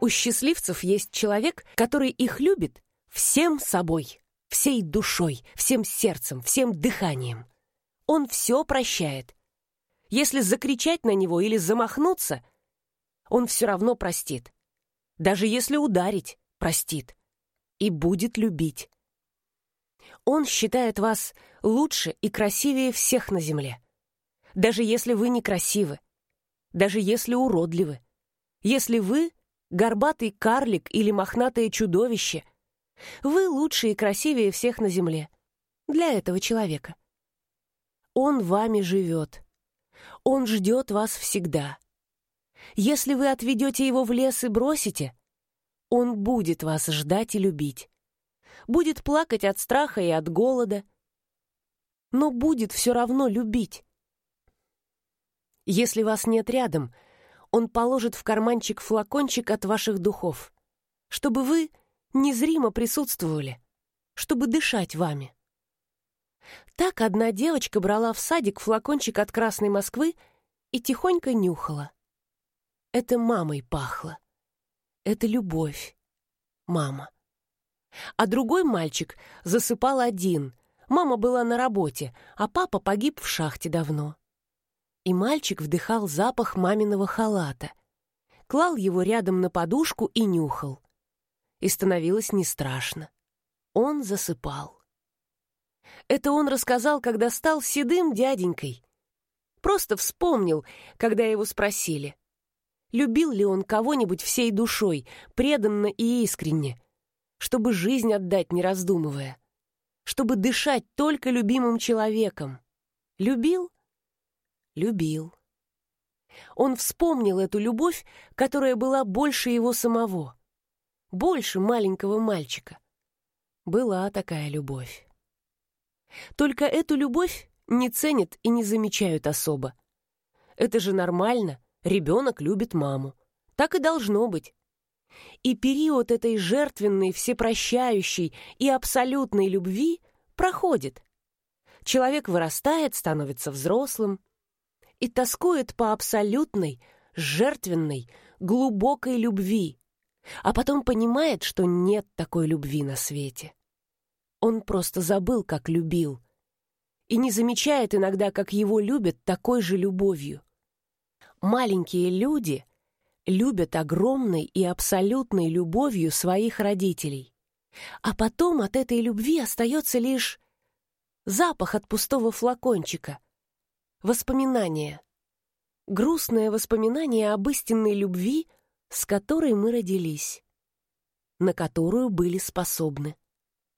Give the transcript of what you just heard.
У счастливцев есть человек, который их любит всем собой, всей душой, всем сердцем, всем дыханием. Он все прощает. Если закричать на него или замахнуться, он все равно простит. Даже если ударить, простит. И будет любить. Он считает вас лучше и красивее всех на земле. Даже если вы некрасивы, даже если уродливы, если вы горбатый карлик или мохнатое чудовище, вы лучше и красивее всех на земле. Для этого человека. Он вами живет. Он ждет вас всегда. Если вы отведете его в лес и бросите, он будет вас ждать и любить. Будет плакать от страха и от голода, но будет все равно любить. Если вас нет рядом, он положит в карманчик флакончик от ваших духов, чтобы вы незримо присутствовали, чтобы дышать вами. Так одна девочка брала в садик флакончик от Красной Москвы и тихонько нюхала. Это мамой пахло. Это любовь. Мама. А другой мальчик засыпал один. Мама была на работе, а папа погиб в шахте давно. И мальчик вдыхал запах маминого халата. Клал его рядом на подушку и нюхал. И становилось не страшно. Он засыпал. Это он рассказал, когда стал седым дяденькой. Просто вспомнил, когда его спросили, любил ли он кого-нибудь всей душой, преданно и искренне, чтобы жизнь отдать, не раздумывая, чтобы дышать только любимым человеком. Любил? Любил. Он вспомнил эту любовь, которая была больше его самого, больше маленького мальчика. Была такая любовь. Только эту любовь не ценят и не замечают особо. Это же нормально, ребенок любит маму. Так и должно быть. И период этой жертвенной, всепрощающей и абсолютной любви проходит. Человек вырастает, становится взрослым и тоскует по абсолютной, жертвенной, глубокой любви, а потом понимает, что нет такой любви на свете. Он просто забыл, как любил, и не замечает иногда, как его любят такой же любовью. Маленькие люди любят огромной и абсолютной любовью своих родителей, а потом от этой любви остается лишь запах от пустого флакончика, воспоминания, грустное воспоминание об истинной любви, с которой мы родились, на которую были способны.